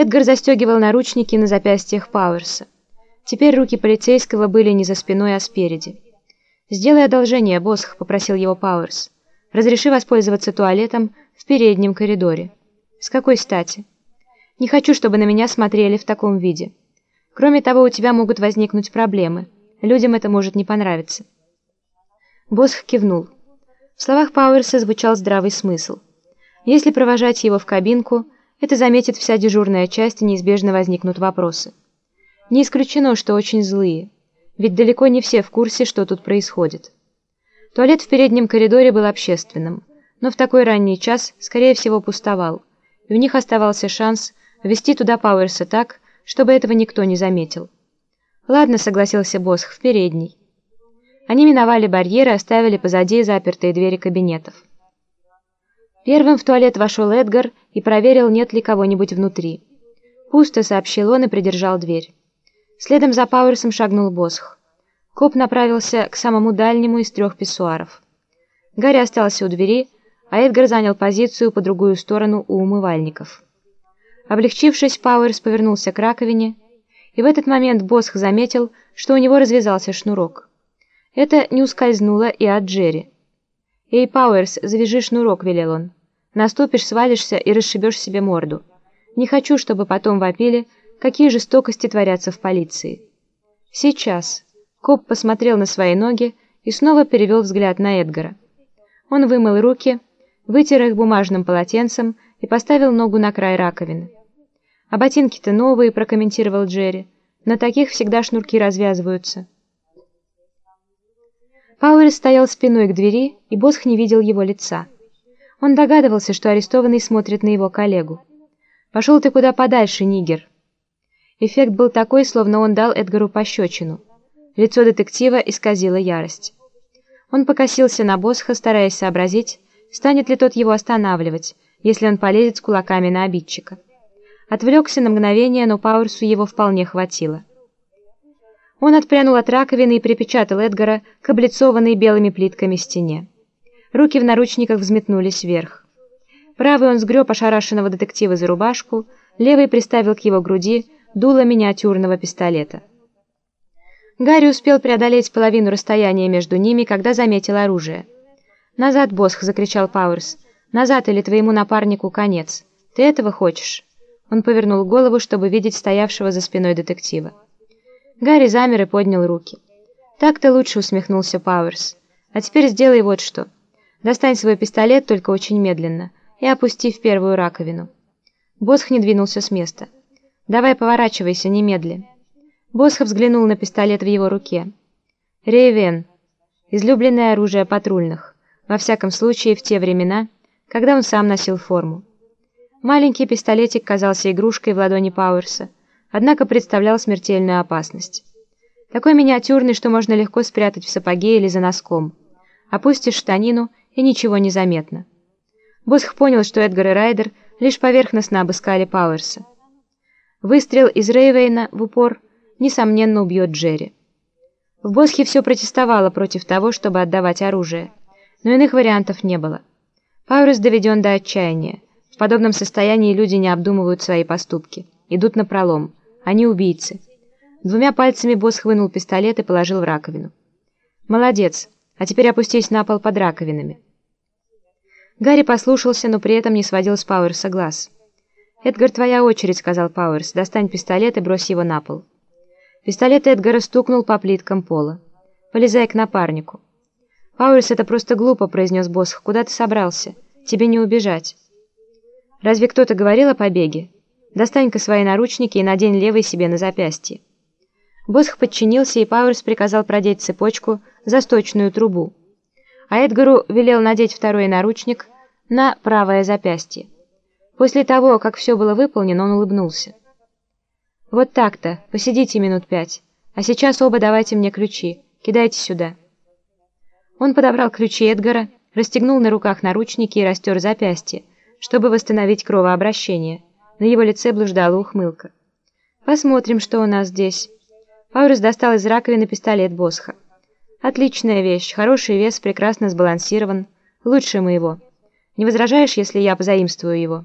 Эдгар застегивал наручники на запястьях Пауэрса. Теперь руки полицейского были не за спиной, а спереди. «Сделай одолжение, Босх», — попросил его Пауэрс. «Разреши воспользоваться туалетом в переднем коридоре». «С какой стати?» «Не хочу, чтобы на меня смотрели в таком виде. Кроме того, у тебя могут возникнуть проблемы. Людям это может не понравиться». Босх кивнул. В словах Пауэрса звучал здравый смысл. Если провожать его в кабинку, это заметит вся дежурная часть и неизбежно возникнут вопросы. Не исключено, что очень злые, ведь далеко не все в курсе, что тут происходит. Туалет в переднем коридоре был общественным, но в такой ранний час, скорее всего, пустовал, и у них оставался шанс ввести туда Пауэрса так, чтобы этого никто не заметил. «Ладно», — согласился Босх, — «в передней». Они миновали барьеры оставили позади запертые двери кабинетов. Первым в туалет вошел Эдгар и проверил, нет ли кого-нибудь внутри. «Пусто», — сообщил он и придержал дверь. Следом за Пауэрсом шагнул Босх. Коп направился к самому дальнему из трех писсуаров. Гарри остался у двери, а Эдгар занял позицию по другую сторону у умывальников. Облегчившись, Пауэрс повернулся к раковине, и в этот момент Босх заметил, что у него развязался шнурок. Это не ускользнуло и от Джерри. «Эй, Пауэрс, завяжи шнурок», — велел он. «Наступишь, свалишься и расшибешь себе морду. Не хочу, чтобы потом вопили, какие жестокости творятся в полиции. Сейчас. Коп посмотрел на свои ноги и снова перевел взгляд на Эдгара. Он вымыл руки, вытер их бумажным полотенцем и поставил ногу на край раковины. «А ботинки-то новые», — прокомментировал Джерри. «На таких всегда шнурки развязываются». Пауэрс стоял спиной к двери, и Босх не видел его лица. Он догадывался, что арестованный смотрит на его коллегу. «Пошел ты куда подальше, нигер!» Эффект был такой, словно он дал Эдгару пощечину. Лицо детектива исказило ярость. Он покосился на Босха, стараясь сообразить, станет ли тот его останавливать, если он полезет с кулаками на обидчика. Отвлекся на мгновение, но Пауэрсу его вполне хватило. Он отпрянул от раковины и припечатал Эдгара к облицованной белыми плитками стене. Руки в наручниках взметнулись вверх. Правый он сгреб ошарашенного детектива за рубашку, левый приставил к его груди дуло миниатюрного пистолета. Гарри успел преодолеть половину расстояния между ними, когда заметил оружие. «Назад, Босх!» — закричал Пауэрс. «Назад, или твоему напарнику конец. Ты этого хочешь?» Он повернул голову, чтобы видеть стоявшего за спиной детектива. Гарри замер и поднял руки. «Так-то лучше», — усмехнулся Пауэрс. «А теперь сделай вот что. Достань свой пистолет, только очень медленно, и опусти в первую раковину». Босх не двинулся с места. «Давай поворачивайся, немедли». Босх взглянул на пистолет в его руке. «Рейвен. Излюбленное оружие патрульных. Во всяком случае, в те времена, когда он сам носил форму. Маленький пистолетик казался игрушкой в ладони Пауэрса, однако представлял смертельную опасность. Такой миниатюрный, что можно легко спрятать в сапоге или за носком. Опустишь штанину, и ничего не заметно. Босх понял, что Эдгар и Райдер лишь поверхностно обыскали Пауэрса. Выстрел из Рейвейна в упор, несомненно, убьет Джерри. В Босхе все протестовало против того, чтобы отдавать оружие, но иных вариантов не было. Пауэрс доведен до отчаяния. В подобном состоянии люди не обдумывают свои поступки, идут на пролом. Они убийцы. Двумя пальцами Босх вынул пистолет и положил в раковину. «Молодец, а теперь опустись на пол под раковинами». Гарри послушался, но при этом не сводил с Пауэрса глаз. «Эдгар, твоя очередь», — сказал Пауэрс. «Достань пистолет и брось его на пол». Пистолет Эдгара стукнул по плиткам пола. «Полезай к напарнику». «Пауэрс, это просто глупо», — произнес босс. «Куда ты собрался? Тебе не убежать». «Разве кто-то говорил о побеге? Достань-ка свои наручники и надень левый себе на запястье». Босх подчинился, и Пауэрс приказал продеть цепочку за сточную трубу. А Эдгару велел надеть второй наручник на правое запястье. После того, как все было выполнено, он улыбнулся. «Вот так-то, посидите минут пять, а сейчас оба давайте мне ключи, кидайте сюда». Он подобрал ключи Эдгара, расстегнул на руках наручники и растер запястье, чтобы восстановить кровообращение. На его лице блуждала ухмылка. «Посмотрим, что у нас здесь». Паурус достал из раковины пистолет Босха. «Отличная вещь, хороший вес, прекрасно сбалансирован, лучше моего. Не возражаешь, если я позаимствую его?»